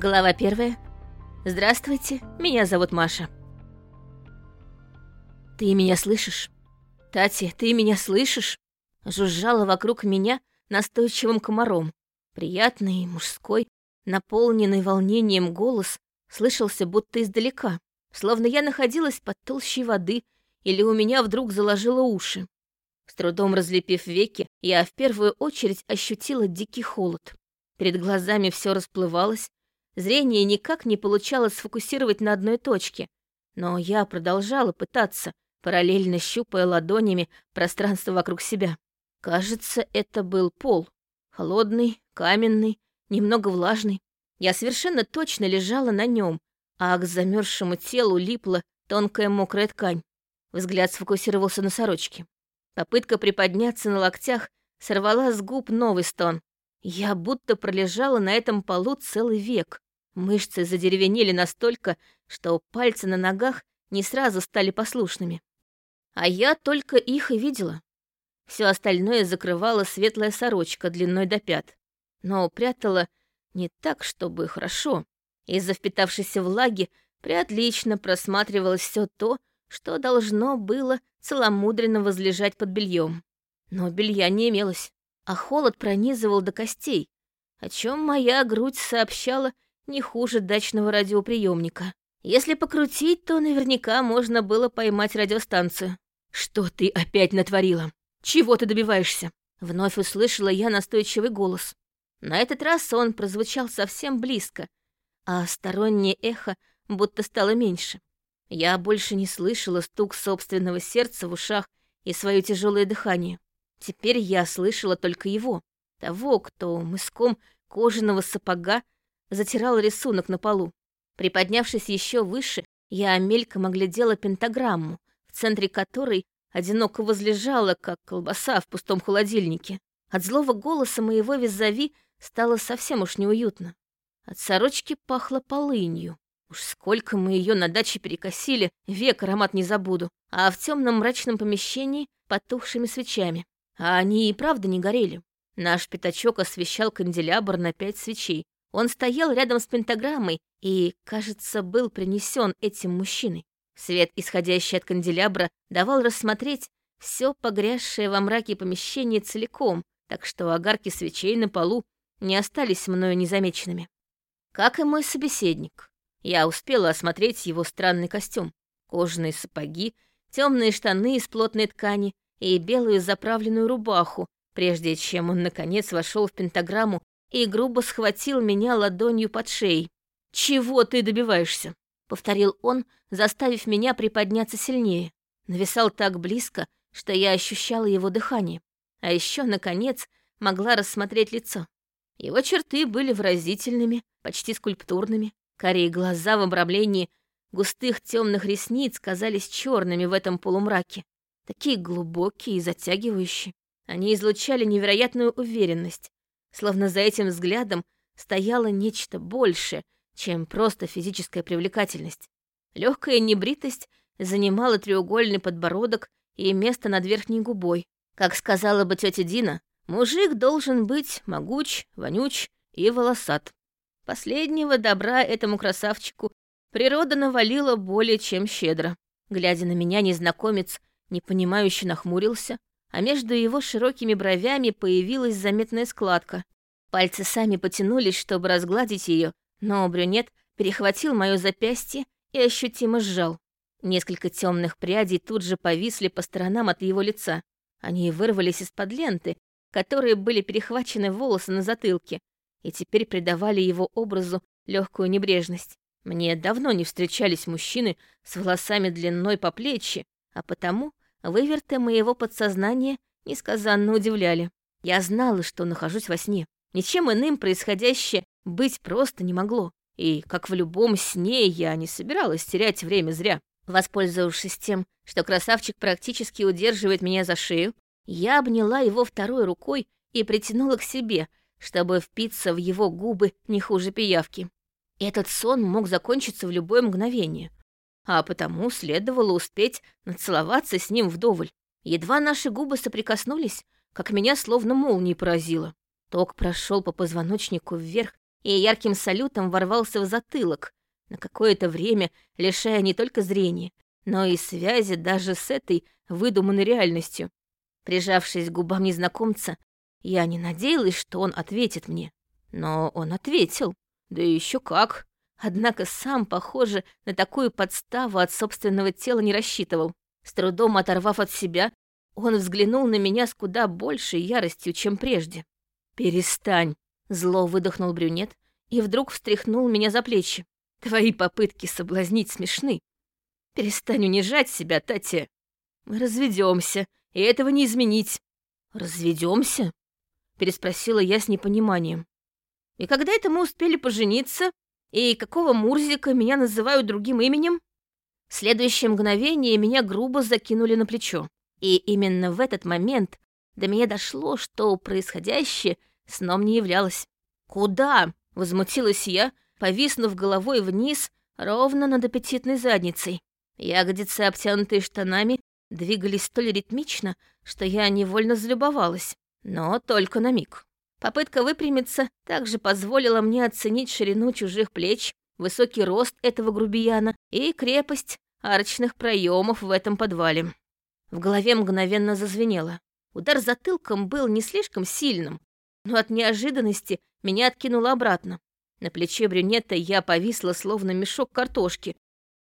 Глава первая. Здравствуйте, меня зовут Маша. Ты меня слышишь? Тати, ты меня слышишь? Жужжала вокруг меня настойчивым комаром. Приятный, мужской, наполненный волнением голос слышался будто издалека, словно я находилась под толщей воды или у меня вдруг заложило уши. С трудом разлепив веки, я в первую очередь ощутила дикий холод. Перед глазами все расплывалось, Зрение никак не получалось сфокусировать на одной точке, но я продолжала пытаться, параллельно щупая ладонями пространство вокруг себя. Кажется, это был пол. Холодный, каменный, немного влажный. Я совершенно точно лежала на нем, а к замерзшему телу липла тонкая мокрая ткань. Взгляд сфокусировался на сорочке. Попытка приподняться на локтях сорвала с губ новый стон. Я будто пролежала на этом полу целый век. Мышцы задеревенели настолько, что пальцы на ногах не сразу стали послушными. А я только их и видела. Все остальное закрывала светлая сорочка длиной до пят, но прятала не так, чтобы хорошо. Из-за впитавшейся влаги приотлично просматривалось все то, что должно было целомудренно возлежать под бельем. Но белья не имелось, а холод пронизывал до костей, о чем моя грудь сообщала не хуже дачного радиоприемника. Если покрутить, то наверняка можно было поймать радиостанцию. «Что ты опять натворила? Чего ты добиваешься?» Вновь услышала я настойчивый голос. На этот раз он прозвучал совсем близко, а стороннее эхо будто стало меньше. Я больше не слышала стук собственного сердца в ушах и свое тяжелое дыхание. Теперь я слышала только его, того, кто мыском кожаного сапога затирал рисунок на полу. Приподнявшись еще выше, я мельком оглядела пентаграмму, в центре которой одиноко возлежала, как колбаса в пустом холодильнике. От злого голоса моего визави стало совсем уж неуютно. От сорочки пахло полынью. Уж сколько мы ее на даче перекосили, век аромат не забуду. А в темном мрачном помещении потухшими свечами. А они и правда не горели. Наш пятачок освещал канделябр на пять свечей, он стоял рядом с пентаграммой и, кажется, был принесен этим мужчиной. Свет, исходящий от канделябра, давал рассмотреть все погрязшее во мраке помещение целиком, так что огарки свечей на полу не остались мною незамеченными. Как и мой собеседник. Я успела осмотреть его странный костюм. Кожаные сапоги, темные штаны из плотной ткани и белую заправленную рубаху, прежде чем он, наконец, вошел в пентаграмму и грубо схватил меня ладонью под шеей. «Чего ты добиваешься?» — повторил он, заставив меня приподняться сильнее. Нависал так близко, что я ощущала его дыхание. А еще, наконец, могла рассмотреть лицо. Его черты были выразительными, почти скульптурными. Корей глаза в обрамлении густых темных ресниц казались черными в этом полумраке. Такие глубокие и затягивающие. Они излучали невероятную уверенность, словно за этим взглядом стояло нечто большее, чем просто физическая привлекательность. Легкая небритость занимала треугольный подбородок и место над верхней губой. Как сказала бы тетя Дина, мужик должен быть могуч, вонюч и волосат. Последнего добра этому красавчику природа навалила более чем щедро. Глядя на меня, незнакомец непонимающе нахмурился, а между его широкими бровями появилась заметная складка. Пальцы сами потянулись, чтобы разгладить ее, но брюнет перехватил мое запястье и ощутимо сжал. Несколько темных прядей тут же повисли по сторонам от его лица. Они вырвались из-под ленты, которые были перехвачены волосы на затылке, и теперь придавали его образу легкую небрежность. Мне давно не встречались мужчины с волосами длиной по плечи, а потому Выверты моего подсознания несказанно удивляли. Я знала, что нахожусь во сне. Ничем иным происходящее быть просто не могло. И, как в любом сне, я не собиралась терять время зря. Воспользовавшись тем, что красавчик практически удерживает меня за шею, я обняла его второй рукой и притянула к себе, чтобы впиться в его губы не хуже пиявки. Этот сон мог закончиться в любое мгновение а потому следовало успеть нацеловаться с ним вдоволь. Едва наши губы соприкоснулись, как меня словно молнией поразило. Ток прошел по позвоночнику вверх и ярким салютом ворвался в затылок, на какое-то время лишая не только зрения, но и связи даже с этой выдуманной реальностью. Прижавшись к губам незнакомца, я не надеялась, что он ответит мне. Но он ответил. Да еще как. Однако сам, похоже, на такую подставу от собственного тела не рассчитывал. С трудом оторвав от себя, он взглянул на меня с куда большей яростью, чем прежде. «Перестань!» — зло выдохнул брюнет и вдруг встряхнул меня за плечи. «Твои попытки соблазнить смешны. Перестань унижать себя, Татья. Мы разведемся, и этого не изменить». «Разведемся?» — переспросила я с непониманием. «И когда это мы успели пожениться? И какого Мурзика меня называют другим именем?» В следующее мгновение меня грубо закинули на плечо. И именно в этот момент до меня дошло, что происходящее сном не являлось. «Куда?» — возмутилась я, повиснув головой вниз ровно над аппетитной задницей. Ягодицы, обтянутые штанами, двигались столь ритмично, что я невольно залюбовалась, но только на миг. Попытка выпрямиться также позволила мне оценить ширину чужих плеч, высокий рост этого грубияна и крепость арочных проемов в этом подвале. В голове мгновенно зазвенело. Удар затылком был не слишком сильным, но от неожиданности меня откинуло обратно. На плече брюнета я повисла, словно мешок картошки,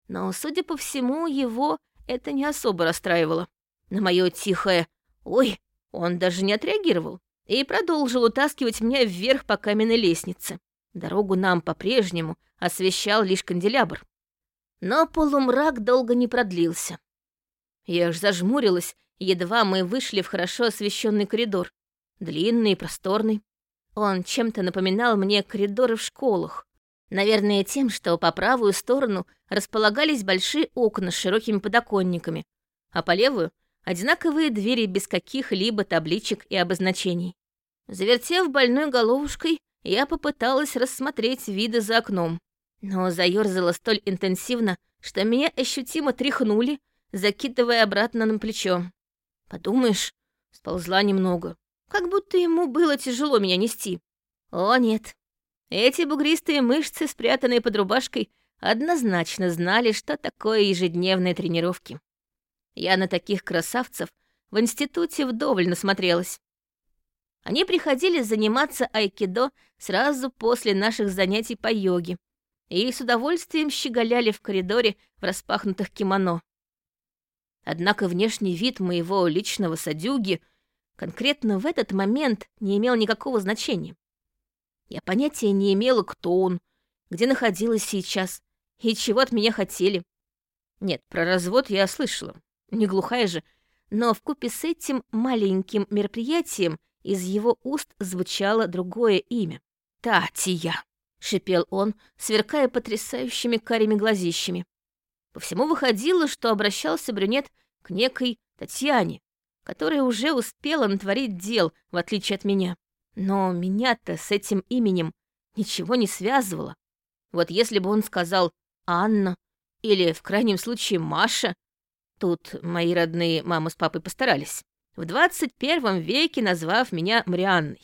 но, судя по всему, его это не особо расстраивало. На мое тихое «Ой!» он даже не отреагировал и продолжил утаскивать меня вверх по каменной лестнице. Дорогу нам по-прежнему освещал лишь канделябр. Но полумрак долго не продлился. Я аж зажмурилась, едва мы вышли в хорошо освещенный коридор. Длинный и просторный. Он чем-то напоминал мне коридоры в школах. Наверное, тем, что по правую сторону располагались большие окна с широкими подоконниками, а по левую — одинаковые двери без каких-либо табличек и обозначений. Завертев больной головушкой, я попыталась рассмотреть виды за окном но заёрзала столь интенсивно, что меня ощутимо тряхнули, закидывая обратно на плечо. Подумаешь, сползла немного. Как будто ему было тяжело меня нести. О, нет. Эти бугристые мышцы, спрятанные под рубашкой, однозначно знали, что такое ежедневные тренировки. Я на таких красавцев в институте вдоволь насмотрелась. Они приходили заниматься айкидо сразу после наших занятий по йоге, и с удовольствием щеголяли в коридоре в распахнутых кимоно. Однако внешний вид моего личного садюги конкретно в этот момент не имел никакого значения. Я понятия не имела, кто он, где находилась сейчас и чего от меня хотели. Нет, про развод я слышала, не глухая же, но в купе с этим маленьким мероприятием из его уст звучало другое имя — Татья. — шипел он, сверкая потрясающими карими глазищами. По всему выходило, что обращался брюнет к некой Татьяне, которая уже успела натворить дел, в отличие от меня. Но меня-то с этим именем ничего не связывало. Вот если бы он сказал «Анна» или, в крайнем случае, «Маша», тут мои родные мама с папой постарались, в двадцать первом веке назвав меня Марианной,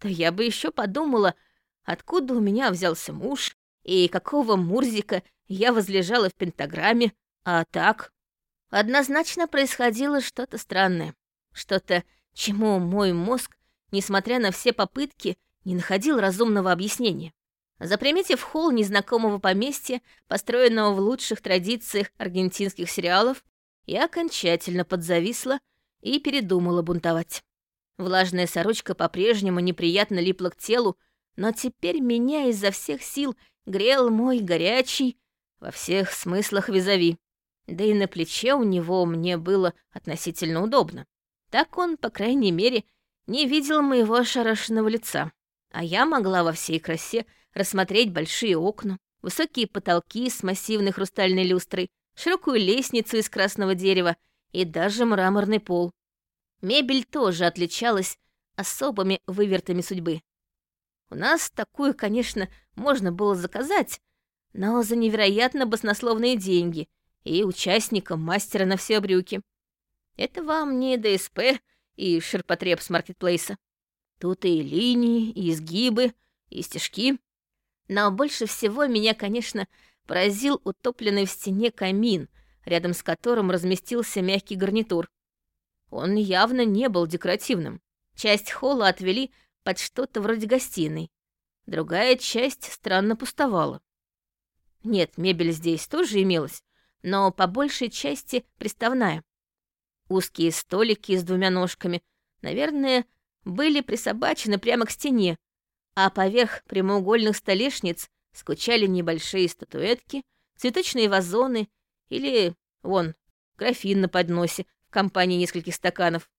то я бы еще подумала — откуда у меня взялся муж и какого Мурзика я возлежала в пентаграмме, а так... Однозначно происходило что-то странное, что-то, чему мой мозг, несмотря на все попытки, не находил разумного объяснения. Заприметив холл незнакомого поместья, построенного в лучших традициях аргентинских сериалов, я окончательно подзависла и передумала бунтовать. Влажная сорочка по-прежнему неприятно липла к телу, но теперь меня изо всех сил грел мой горячий, во всех смыслах визави. Да и на плече у него мне было относительно удобно. Так он, по крайней мере, не видел моего ошарашенного лица. А я могла во всей красе рассмотреть большие окна, высокие потолки с массивной хрустальной люстрой, широкую лестницу из красного дерева и даже мраморный пол. Мебель тоже отличалась особыми вывертами судьбы. У нас такую, конечно, можно было заказать, но за невероятно баснословные деньги и участникам мастера на все брюки. Это вам не ДСП и ширпотреб с маркетплейса. Тут и линии, и изгибы, и стежки. Но больше всего меня, конечно, поразил утопленный в стене камин, рядом с которым разместился мягкий гарнитур. Он явно не был декоративным. Часть холла отвели под что-то вроде гостиной. Другая часть странно пустовала. Нет, мебель здесь тоже имелась, но по большей части приставная. Узкие столики с двумя ножками, наверное, были присобачены прямо к стене, а поверх прямоугольных столешниц скучали небольшие статуэтки, цветочные вазоны или, вон, графин на подносе в компании нескольких стаканов.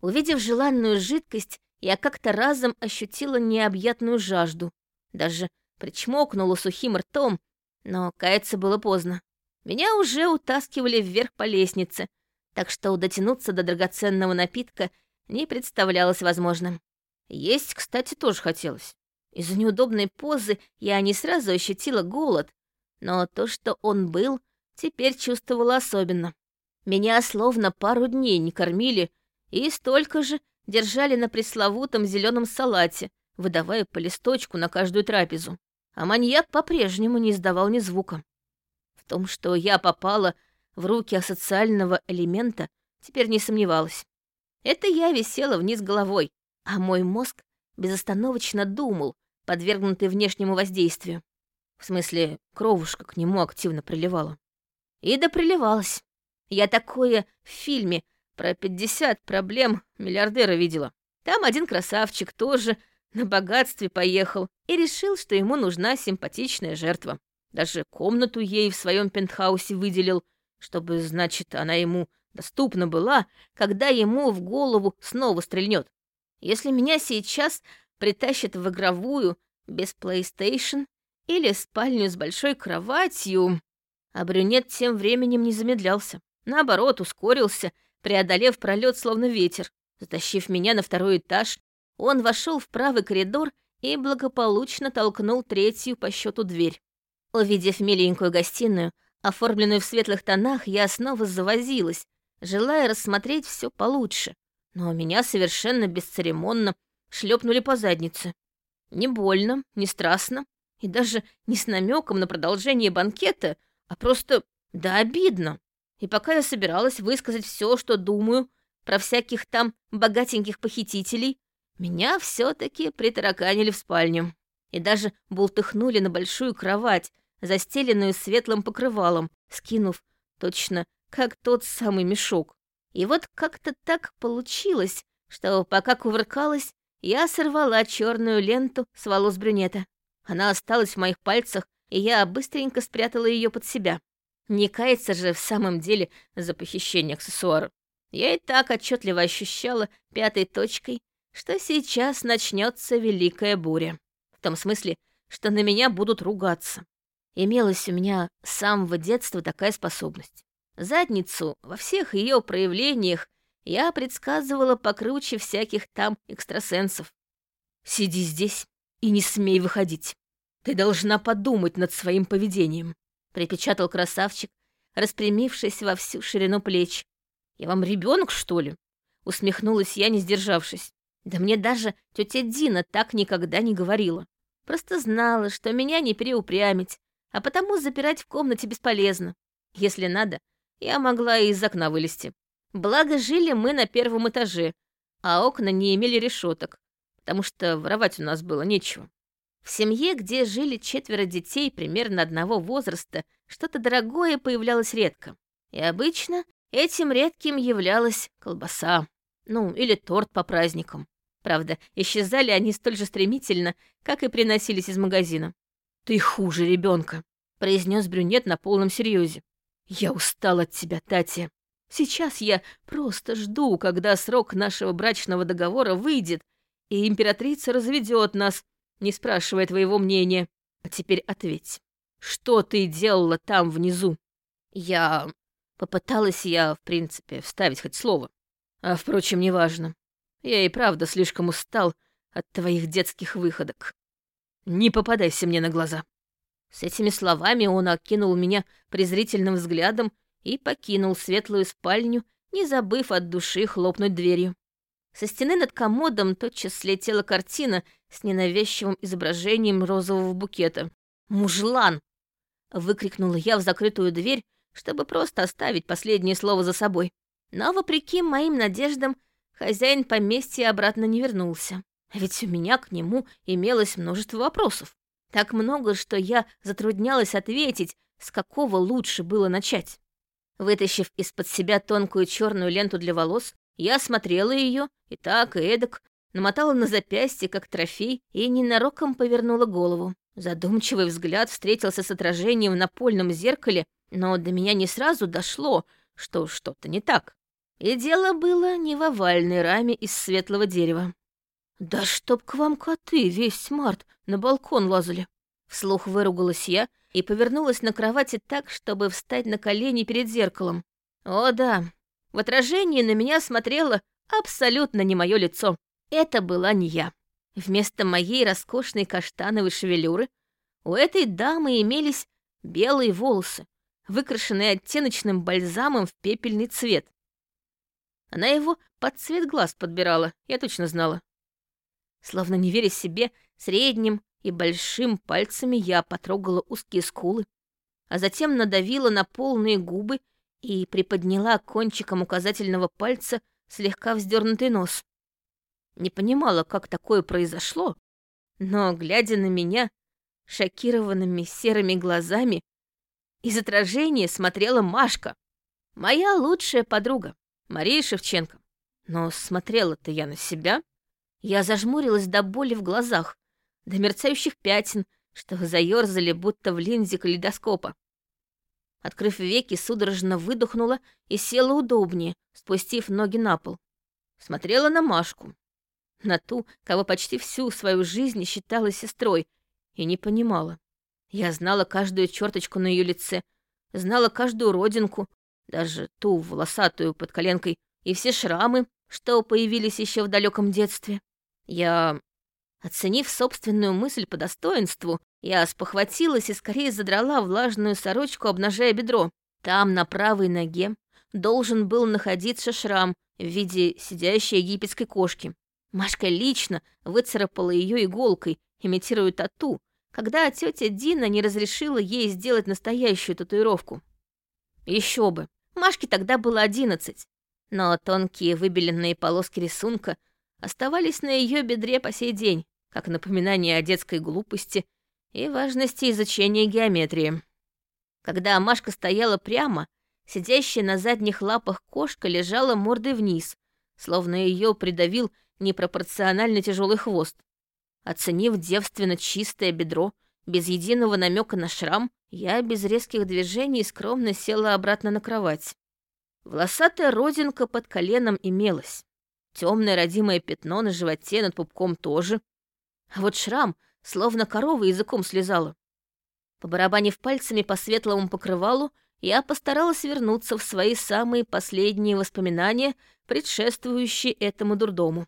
Увидев желанную жидкость, я как-то разом ощутила необъятную жажду. Даже причмокнула сухим ртом, но каяться было поздно. Меня уже утаскивали вверх по лестнице, так что дотянуться до драгоценного напитка не представлялось возможным. Есть, кстати, тоже хотелось. Из-за неудобной позы я не сразу ощутила голод, но то, что он был, теперь чувствовала особенно. Меня словно пару дней не кормили и столько же держали на пресловутом зеленом салате, выдавая по листочку на каждую трапезу. А маньяк по-прежнему не издавал ни звука. В том, что я попала в руки асоциального элемента, теперь не сомневалась. Это я висела вниз головой, а мой мозг безостановочно думал, подвергнутый внешнему воздействию. В смысле, кровушка к нему активно приливала. И да приливалась. Я такое в фильме про 50 проблем миллиардера видела. Там один красавчик тоже на богатстве поехал и решил, что ему нужна симпатичная жертва. Даже комнату ей в своем пентхаусе выделил, чтобы, значит, она ему доступна была, когда ему в голову снова стрельнет. Если меня сейчас притащат в игровую без PlayStation или спальню с большой кроватью, а брюнет тем временем не замедлялся. Наоборот, ускорился, преодолев пролет словно ветер. Затащив меня на второй этаж, он вошел в правый коридор и благополучно толкнул третью по счету дверь. Увидев миленькую гостиную, оформленную в светлых тонах, я снова завозилась, желая рассмотреть все получше. Но меня совершенно бесцеремонно шлепнули по заднице. Не больно, не страстно и даже не с намеком на продолжение банкета, а просто да обидно. И пока я собиралась высказать все, что думаю про всяких там богатеньких похитителей, меня все-таки притараканили в спальню. И даже бултыхнули на большую кровать, застеленную светлым покрывалом, скинув точно как тот самый мешок. И вот как-то так получилось, что пока кувыркалась, я сорвала черную ленту с волос брюнета. Она осталась в моих пальцах, и я быстренько спрятала ее под себя. Не каяться же в самом деле за похищение аксессуара. Я и так отчетливо ощущала пятой точкой, что сейчас начнется великая буря. В том смысле, что на меня будут ругаться. Имелась у меня с самого детства такая способность. Задницу во всех ее проявлениях я предсказывала покруче всяких там экстрасенсов. «Сиди здесь и не смей выходить. Ты должна подумать над своим поведением», — припечатал красавчик, распрямившись во всю ширину плеч. «Я вам ребенок, что ли?» — усмехнулась я, не сдержавшись. Да мне даже тетя Дина так никогда не говорила. Просто знала, что меня не переупрямить, а потому запирать в комнате бесполезно. Если надо, я могла и из окна вылезти. Благо, жили мы на первом этаже, а окна не имели решеток, потому что воровать у нас было нечего. В семье, где жили четверо детей примерно одного возраста, что-то дорогое появлялось редко. И обычно этим редким являлась колбаса. Ну, или торт по праздникам. Правда, исчезали они столь же стремительно, как и приносились из магазина. «Ты хуже ребенка, произнес брюнет на полном серьезе. «Я устал от тебя, Татья. Сейчас я просто жду, когда срок нашего брачного договора выйдет, и императрица разведет нас, не спрашивая твоего мнения. А теперь ответь, что ты делала там внизу?» «Я...» Попыталась я, в принципе, вставить хоть слово. А, впрочем, неважно. Я и правда слишком устал от твоих детских выходок. Не попадайся мне на глаза. С этими словами он окинул меня презрительным взглядом и покинул светлую спальню, не забыв от души хлопнуть дверью. Со стены над комодом тотчас слетела картина с ненавязчивым изображением розового букета. «Мужлан!» — выкрикнула я в закрытую дверь, чтобы просто оставить последнее слово за собой. Но, вопреки моим надеждам, хозяин поместья обратно не вернулся. Ведь у меня к нему имелось множество вопросов. Так много, что я затруднялась ответить, с какого лучше было начать. Вытащив из-под себя тонкую черную ленту для волос, я осмотрела ее и так, и эдак, намотала на запястье, как трофей, и ненароком повернула голову. Задумчивый взгляд встретился с отражением в напольном зеркале, но до меня не сразу дошло, что что-то не так. И дело было не в овальной раме из светлого дерева. «Да чтоб к вам коты весь смарт на балкон лазали!» Вслух выругалась я и повернулась на кровати так, чтобы встать на колени перед зеркалом. О да, в отражении на меня смотрело абсолютно не мое лицо. Это была не я. Вместо моей роскошной каштановой шевелюры у этой дамы имелись белые волосы, выкрашенные оттеночным бальзамом в пепельный цвет. Она его под цвет глаз подбирала, я точно знала. Словно не веря себе, средним и большим пальцами я потрогала узкие скулы, а затем надавила на полные губы и приподняла кончиком указательного пальца слегка вздернутый нос. Не понимала, как такое произошло, но, глядя на меня, шокированными серыми глазами, из отражения смотрела Машка, моя лучшая подруга, Мария Шевченко. Но смотрела-то я на себя. Я зажмурилась до боли в глазах, до мерцающих пятен, что заёрзали, будто в линзе калейдоскопа. Открыв веки, судорожно выдохнула и села удобнее, спустив ноги на пол. Смотрела на Машку, на ту, кого почти всю свою жизнь считала сестрой, и не понимала. Я знала каждую черточку на ее лице, знала каждую родинку, даже ту волосатую под коленкой, и все шрамы, что появились еще в далеком детстве. Я, оценив собственную мысль по достоинству, я спохватилась и скорее задрала влажную сорочку, обнажая бедро. Там, на правой ноге, должен был находиться шрам в виде сидящей египетской кошки. Машка лично выцарапала ее иголкой, имитируя тату, когда тетя Дина не разрешила ей сделать настоящую татуировку. Еще бы, Машке тогда было одиннадцать, но тонкие выбеленные полоски рисунка оставались на ее бедре по сей день, как напоминание о детской глупости и важности изучения геометрии. Когда Машка стояла прямо, сидящая на задних лапах кошка лежала мордой вниз, словно ее придавил непропорционально тяжелый хвост. Оценив девственно чистое бедро, без единого намека на шрам, я без резких движений скромно села обратно на кровать. Волосатая родинка под коленом имелась. Темное родимое пятно на животе над пупком тоже. А вот шрам словно корова языком слезала. Побарабанив пальцами по светлому покрывалу, я постаралась вернуться в свои самые последние воспоминания, предшествующие этому дурдому.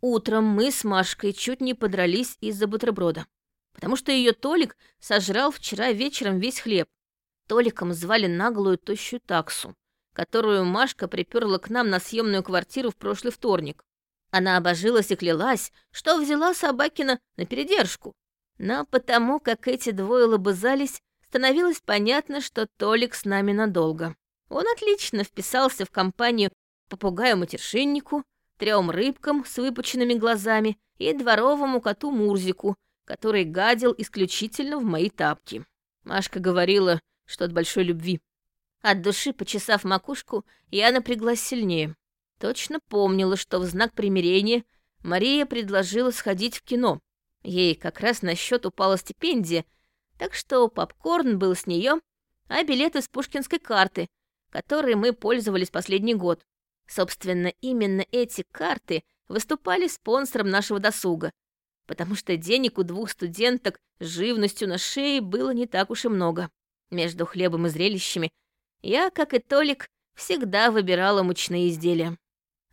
Утром мы с Машкой чуть не подрались из-за бутерброда, потому что ее Толик сожрал вчера вечером весь хлеб. Толиком звали наглую тощую таксу, которую Машка приперла к нам на съемную квартиру в прошлый вторник. Она обожилась и клялась, что взяла Собакина на передержку. Но потому, как эти двое лобызались, становилось понятно, что Толик с нами надолго. Он отлично вписался в компанию попугаю-матершиннику, трем рыбкам с выпученными глазами и дворовому коту Мурзику, который гадил исключительно в мои тапки. Машка говорила, что от большой любви. От души, почесав макушку, я напряглась сильнее. Точно помнила, что в знак примирения Мария предложила сходить в кино. Ей как раз на счет упала стипендия, так что попкорн был с нее, а билеты с пушкинской карты, которой мы пользовались последний год. Собственно, именно эти карты выступали спонсором нашего досуга, потому что денег у двух студенток с живностью на шее было не так уж и много. Между хлебом и зрелищами я, как и Толик, всегда выбирала мучные изделия.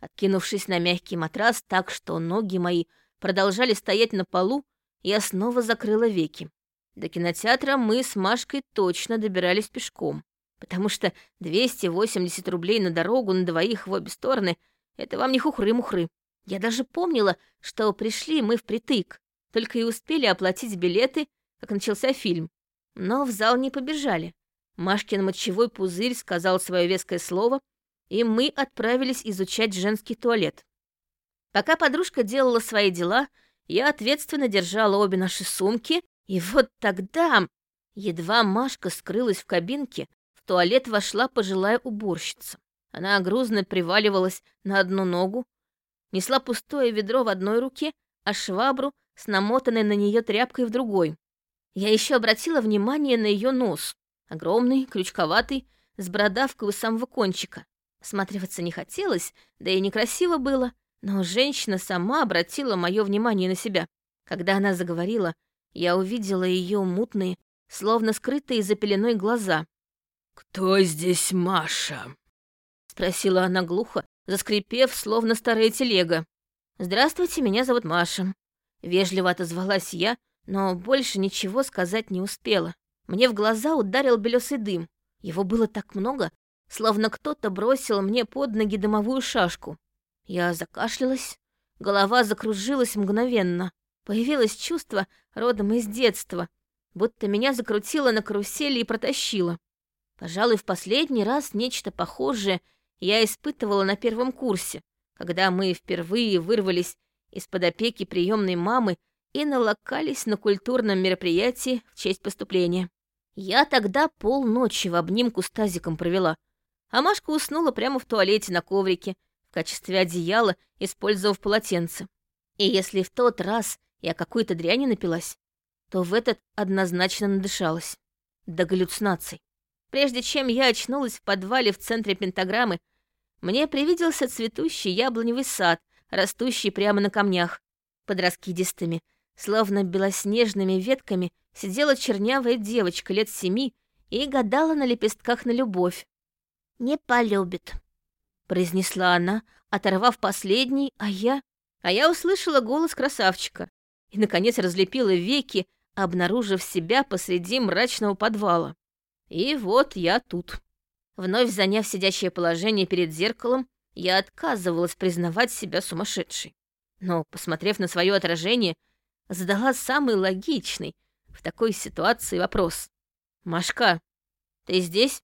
Откинувшись на мягкий матрас так, что ноги мои продолжали стоять на полу, я снова закрыла веки. До кинотеатра мы с Машкой точно добирались пешком, потому что 280 рублей на дорогу на двоих в обе стороны — это вам не хухры-мухры. Я даже помнила, что пришли мы впритык, только и успели оплатить билеты, как начался фильм. Но в зал не побежали. Машкин мочевой пузырь сказал свое веское слово, и мы отправились изучать женский туалет. Пока подружка делала свои дела, я ответственно держала обе наши сумки, и вот тогда, едва Машка скрылась в кабинке, в туалет вошла пожилая уборщица. Она грузно приваливалась на одну ногу, несла пустое ведро в одной руке, а швабру с намотанной на нее тряпкой в другой. Я еще обратила внимание на ее нос. Огромный, крючковатый, с бородавкой у самого кончика. Сматриваться не хотелось, да и некрасиво было, но женщина сама обратила мое внимание на себя. Когда она заговорила, я увидела ее мутные, словно скрытые за пеленой глаза. «Кто здесь Маша?» — спросила она глухо, заскрипев, словно старая телега. «Здравствуйте, меня зовут Маша». Вежливо отозвалась я, но больше ничего сказать не успела. Мне в глаза ударил белесый дым. Его было так много, словно кто-то бросил мне под ноги дымовую шашку. Я закашлялась, голова закружилась мгновенно. Появилось чувство родом из детства, будто меня закрутило на карусели и протащило. Пожалуй, в последний раз нечто похожее я испытывала на первом курсе, когда мы впервые вырвались из-под опеки приемной мамы и налокались на культурном мероприятии в честь поступления. Я тогда полночи в обнимку с тазиком провела, а Машка уснула прямо в туалете на коврике в качестве одеяла, использовав полотенце. И если в тот раз я какой-то дряни напилась, то в этот однозначно надышалась. До галлюцинаций. Прежде чем я очнулась в подвале в центре пентаграммы, мне привиделся цветущий яблоневый сад, растущий прямо на камнях. Под раскидистыми, словно белоснежными ветками, сидела чернявая девочка лет семи и гадала на лепестках на любовь. «Не полюбит», — произнесла она, оторвав последний, а я... А я услышала голос красавчика и, наконец, разлепила веки, обнаружив себя посреди мрачного подвала. И вот я тут. Вновь заняв сидящее положение перед зеркалом, я отказывалась признавать себя сумасшедшей. Но, посмотрев на свое отражение, задала самый логичный в такой ситуации вопрос. «Машка, ты здесь?»